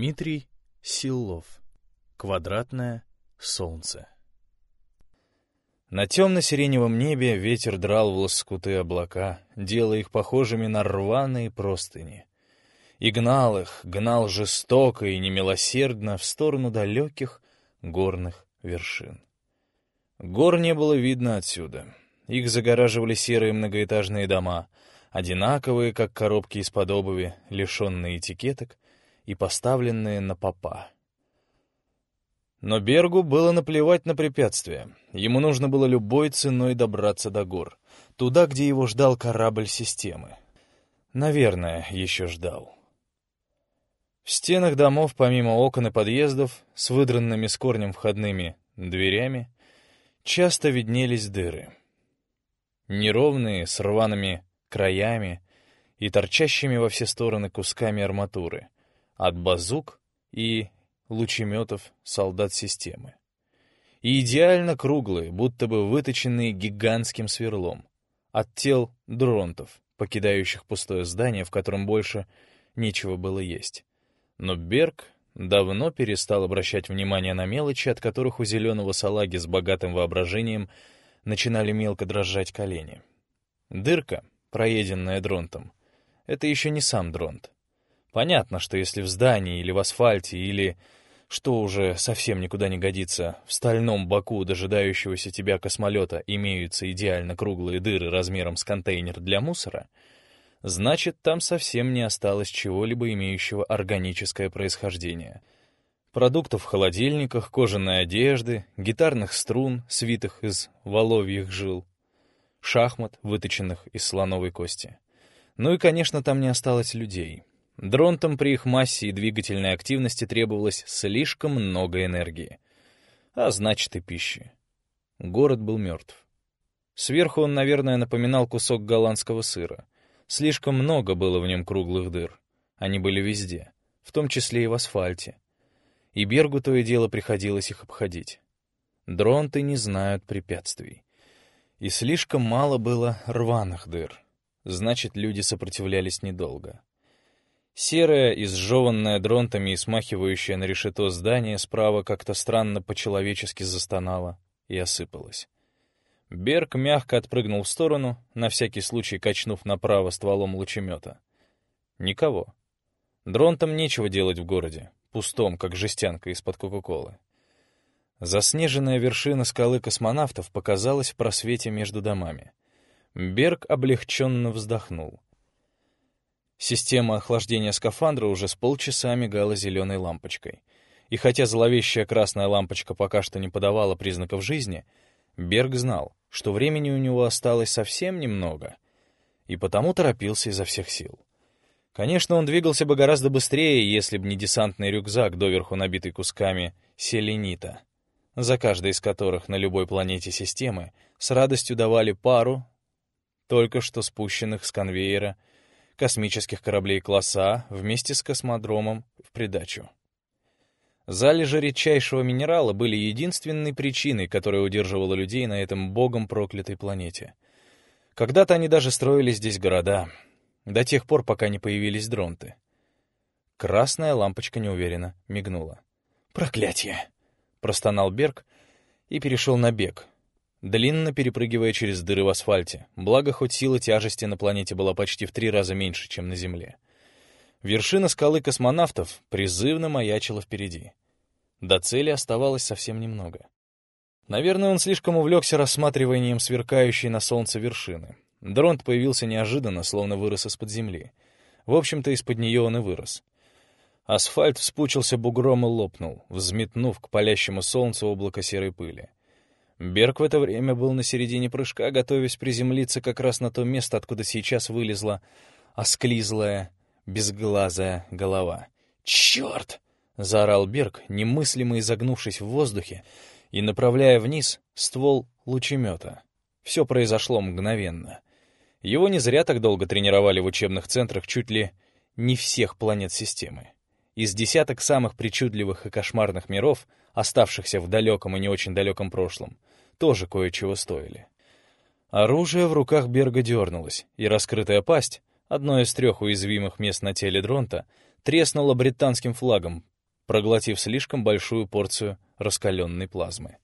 Дмитрий Силов. Квадратное солнце. На темно-сиреневом небе ветер драл в лоскуты облака, делая их похожими на рваные простыни. И гнал их, гнал жестоко и немилосердно в сторону далеких горных вершин. Гор не было видно отсюда. Их загораживали серые многоэтажные дома, одинаковые, как коробки из-под обуви, лишенные этикеток и поставленные на попа. Но Бергу было наплевать на препятствия. Ему нужно было любой ценой добраться до гор, туда, где его ждал корабль системы. Наверное, еще ждал. В стенах домов, помимо окон и подъездов, с выдранными с корнем входными дверями, часто виднелись дыры. Неровные, с рваными краями и торчащими во все стороны кусками арматуры, от базук и лучеметов солдат системы. И идеально круглые, будто бы выточенные гигантским сверлом, от тел дронтов, покидающих пустое здание, в котором больше нечего было есть. Но Берг давно перестал обращать внимание на мелочи, от которых у зеленого салаги с богатым воображением начинали мелко дрожать колени. Дырка, проеденная дронтом, это еще не сам дронт. Понятно, что если в здании или в асфальте, или что уже совсем никуда не годится, в стальном боку дожидающегося тебя космолета имеются идеально круглые дыры размером с контейнер для мусора, значит, там совсем не осталось чего-либо имеющего органическое происхождение. Продуктов в холодильниках, кожаной одежды, гитарных струн, свитых из воловьих жил, шахмат, выточенных из слоновой кости. Ну и, конечно, там не осталось людей — Дронтам при их массе и двигательной активности требовалось слишком много энергии. А значит и пищи. Город был мертв. Сверху он, наверное, напоминал кусок голландского сыра. Слишком много было в нем круглых дыр. Они были везде, в том числе и в асфальте. И Бергу то и дело приходилось их обходить. Дронты не знают препятствий. И слишком мало было рваных дыр. Значит, люди сопротивлялись недолго. Серое, изжеванное дронтами и смахивающее на решето здание справа как-то странно по-человечески застонало и осыпалось. Берг мягко отпрыгнул в сторону, на всякий случай качнув направо стволом лучемета. Никого. Дронтам нечего делать в городе, пустом, как жестянка из-под Кока-Колы. Заснеженная вершина скалы космонавтов показалась в просвете между домами. Берг облегченно вздохнул — Система охлаждения скафандра уже с полчаса мигала зеленой лампочкой. И хотя зловещая красная лампочка пока что не подавала признаков жизни, Берг знал, что времени у него осталось совсем немного, и потому торопился изо всех сил. Конечно, он двигался бы гораздо быстрее, если бы не десантный рюкзак, доверху набитый кусками селенита, за каждой из которых на любой планете системы с радостью давали пару только что спущенных с конвейера космических кораблей класса А вместе с космодромом в придачу. Залежи редчайшего минерала были единственной причиной, которая удерживала людей на этом богом проклятой планете. Когда-то они даже строили здесь города, до тех пор, пока не появились дронты. Красная лампочка неуверенно мигнула. «Проклятие!» — простонал Берг и перешел на бег, длинно перепрыгивая через дыры в асфальте, благо хоть сила тяжести на планете была почти в три раза меньше, чем на Земле. Вершина скалы космонавтов призывно маячила впереди. До цели оставалось совсем немного. Наверное, он слишком увлекся рассматриванием сверкающей на солнце вершины. Дронт появился неожиданно, словно вырос из-под земли. В общем-то, из-под нее он и вырос. Асфальт вспучился бугром и лопнул, взметнув к палящему солнцу облако серой пыли. Берг в это время был на середине прыжка, готовясь приземлиться как раз на то место, откуда сейчас вылезла осклизлая, безглазая голова. «Черт!» — заорал Берг, немыслимо изогнувшись в воздухе и направляя вниз ствол лучемета. Все произошло мгновенно. Его не зря так долго тренировали в учебных центрах чуть ли не всех планет системы. Из десяток самых причудливых и кошмарных миров, оставшихся в далеком и не очень далеком прошлом, тоже кое-чего стоили. Оружие в руках Берга дернулось, и раскрытая пасть, одно из трех уязвимых мест на теле Дронта, треснула британским флагом, проглотив слишком большую порцию раскаленной плазмы.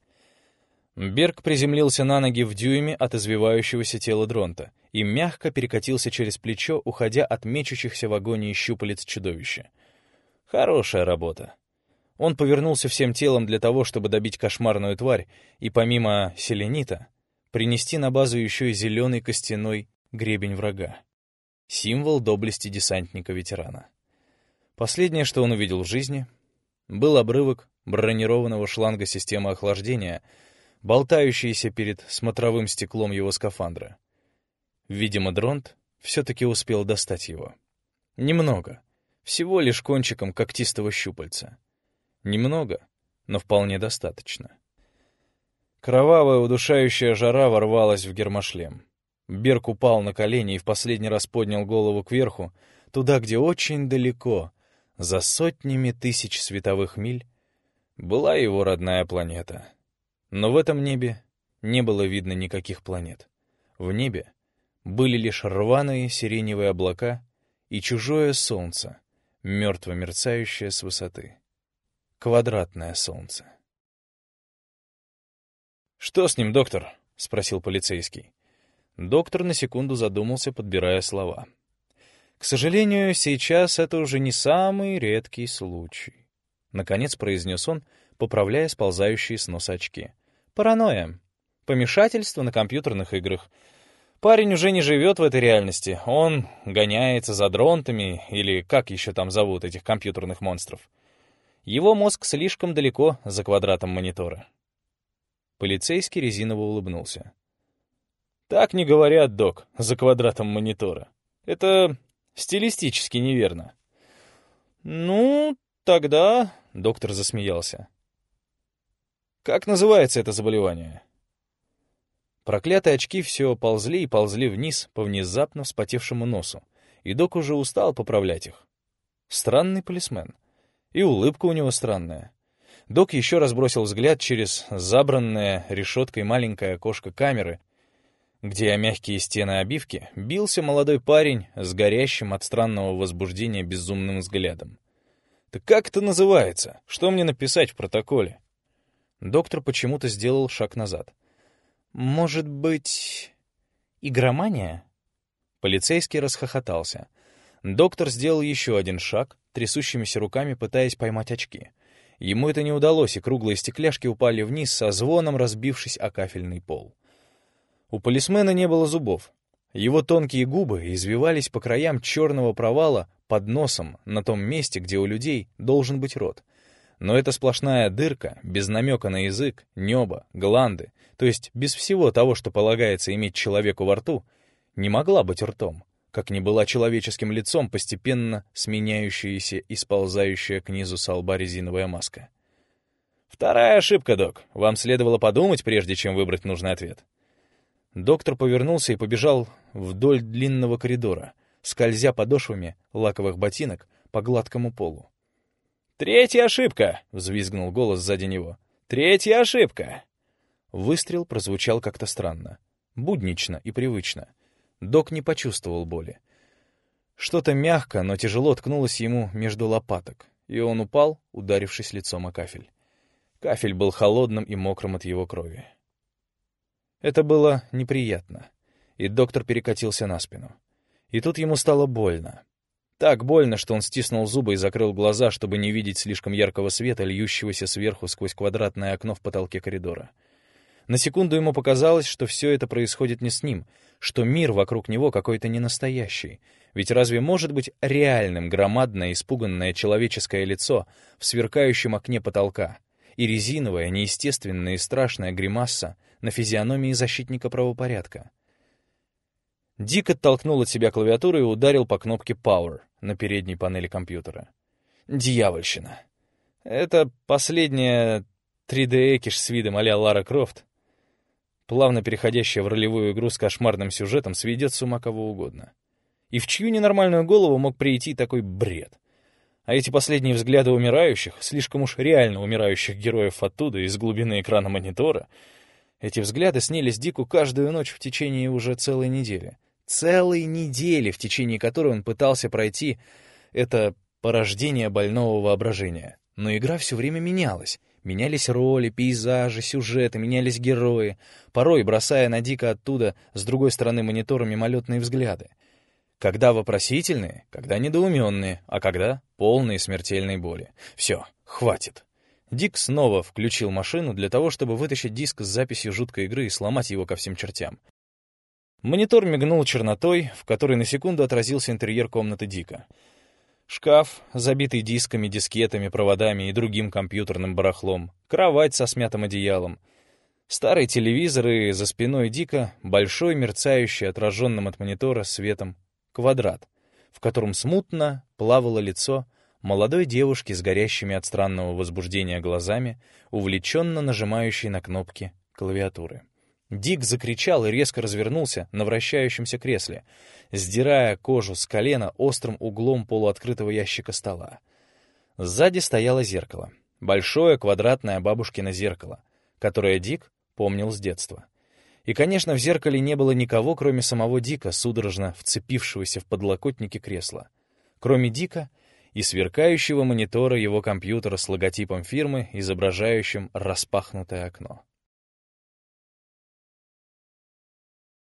Берг приземлился на ноги в дюйме от извивающегося тела Дронта и мягко перекатился через плечо, уходя от мечущихся в агонии щупалец чудовища. Хорошая работа. Он повернулся всем телом для того, чтобы добить кошмарную тварь, и помимо селенита, принести на базу еще и зеленый костяной гребень врага. Символ доблести десантника-ветерана. Последнее, что он увидел в жизни, был обрывок бронированного шланга системы охлаждения — болтающиеся перед смотровым стеклом его скафандра. Видимо, Дронт все-таки успел достать его. Немного, всего лишь кончиком когтистого щупальца. Немного, но вполне достаточно. Кровавая удушающая жара ворвалась в гермошлем. Берг упал на колени и в последний раз поднял голову кверху, туда, где очень далеко, за сотнями тысяч световых миль, была его родная планета — но в этом небе не было видно никаких планет. В небе были лишь рваные сиреневые облака и чужое солнце, мертво мерцающее с высоты. Квадратное солнце. «Что с ним, доктор?» — спросил полицейский. Доктор на секунду задумался, подбирая слова. «К сожалению, сейчас это уже не самый редкий случай», — наконец произнес он, поправляя сползающие с носа очки. Паранойя. Помешательство на компьютерных играх. Парень уже не живет в этой реальности. Он гоняется за дронтами, или как еще там зовут этих компьютерных монстров. Его мозг слишком далеко за квадратом монитора. Полицейский резиново улыбнулся. «Так не говорят, док, за квадратом монитора. Это стилистически неверно». «Ну, тогда...» — доктор засмеялся. Как называется это заболевание? Проклятые очки все ползли и ползли вниз по внезапно вспотевшему носу, и док уже устал поправлять их. Странный полисмен. И улыбка у него странная. Док еще раз бросил взгляд через забранное решеткой маленькое окошко камеры, где о мягкие стены обивки бился молодой парень с горящим от странного возбуждения безумным взглядом. «Так как это называется? Что мне написать в протоколе?» Доктор почему-то сделал шаг назад. «Может быть, игромания?» Полицейский расхохотался. Доктор сделал еще один шаг, трясущимися руками пытаясь поймать очки. Ему это не удалось, и круглые стекляшки упали вниз, со звоном разбившись о кафельный пол. У полисмена не было зубов. Его тонкие губы извивались по краям черного провала под носом на том месте, где у людей должен быть рот — но эта сплошная дырка, без намека на язык, небо, гланды, то есть без всего того, что полагается иметь человеку во рту, не могла быть ртом, как не была человеческим лицом, постепенно сменяющаяся и сползающая к низу со лба резиновая маска. «Вторая ошибка, док. Вам следовало подумать, прежде чем выбрать нужный ответ». Доктор повернулся и побежал вдоль длинного коридора, скользя подошвами лаковых ботинок по гладкому полу. «Третья ошибка!» — взвизгнул голос сзади него. «Третья ошибка!» Выстрел прозвучал как-то странно. Буднично и привычно. Док не почувствовал боли. Что-то мягко, но тяжело ткнулось ему между лопаток, и он упал, ударившись лицом о кафель. Кафель был холодным и мокрым от его крови. Это было неприятно, и доктор перекатился на спину. И тут ему стало больно. Так больно, что он стиснул зубы и закрыл глаза, чтобы не видеть слишком яркого света, льющегося сверху сквозь квадратное окно в потолке коридора. На секунду ему показалось, что все это происходит не с ним, что мир вокруг него какой-то ненастоящий. Ведь разве может быть реальным громадное испуганное человеческое лицо в сверкающем окне потолка и резиновая, неестественная и страшная гримаса на физиономии защитника правопорядка? Дик оттолкнул от себя клавиатуру и ударил по кнопке Power на передней панели компьютера. Дьявольщина. Это последняя 3D-экиш с видом а Лара Крофт, плавно переходящая в ролевую игру с кошмарным сюжетом, сведет с ума кого угодно. И в чью ненормальную голову мог прийти такой бред? А эти последние взгляды умирающих, слишком уж реально умирающих героев оттуда, из глубины экрана монитора, эти взгляды снились Дику каждую ночь в течение уже целой недели целой недели, в течение которой он пытался пройти это порождение больного воображения. но игра все время менялась. Менялись роли, пейзажи, сюжеты, менялись герои, порой бросая на Дика оттуда, с другой стороны монитора, мимолетные взгляды. Когда вопросительные, когда недоуменные, а когда полные смертельной боли. Все, хватит. Дик снова включил машину для того, чтобы вытащить диск с записью жуткой игры и сломать его ко всем чертям. Монитор мигнул чернотой, в которой на секунду отразился интерьер комнаты Дика. Шкаф, забитый дисками, дискетами, проводами и другим компьютерным барахлом, кровать со смятым одеялом, старый телевизор и за спиной Дика большой мерцающий отраженным от монитора светом квадрат, в котором смутно плавало лицо молодой девушки с горящими от странного возбуждения глазами, увлеченно нажимающей на кнопки клавиатуры. Дик закричал и резко развернулся на вращающемся кресле, сдирая кожу с колена острым углом полуоткрытого ящика стола. Сзади стояло зеркало. Большое квадратное бабушкино зеркало, которое Дик помнил с детства. И, конечно, в зеркале не было никого, кроме самого Дика, судорожно вцепившегося в подлокотники кресла. Кроме Дика и сверкающего монитора его компьютера с логотипом фирмы, изображающим распахнутое окно.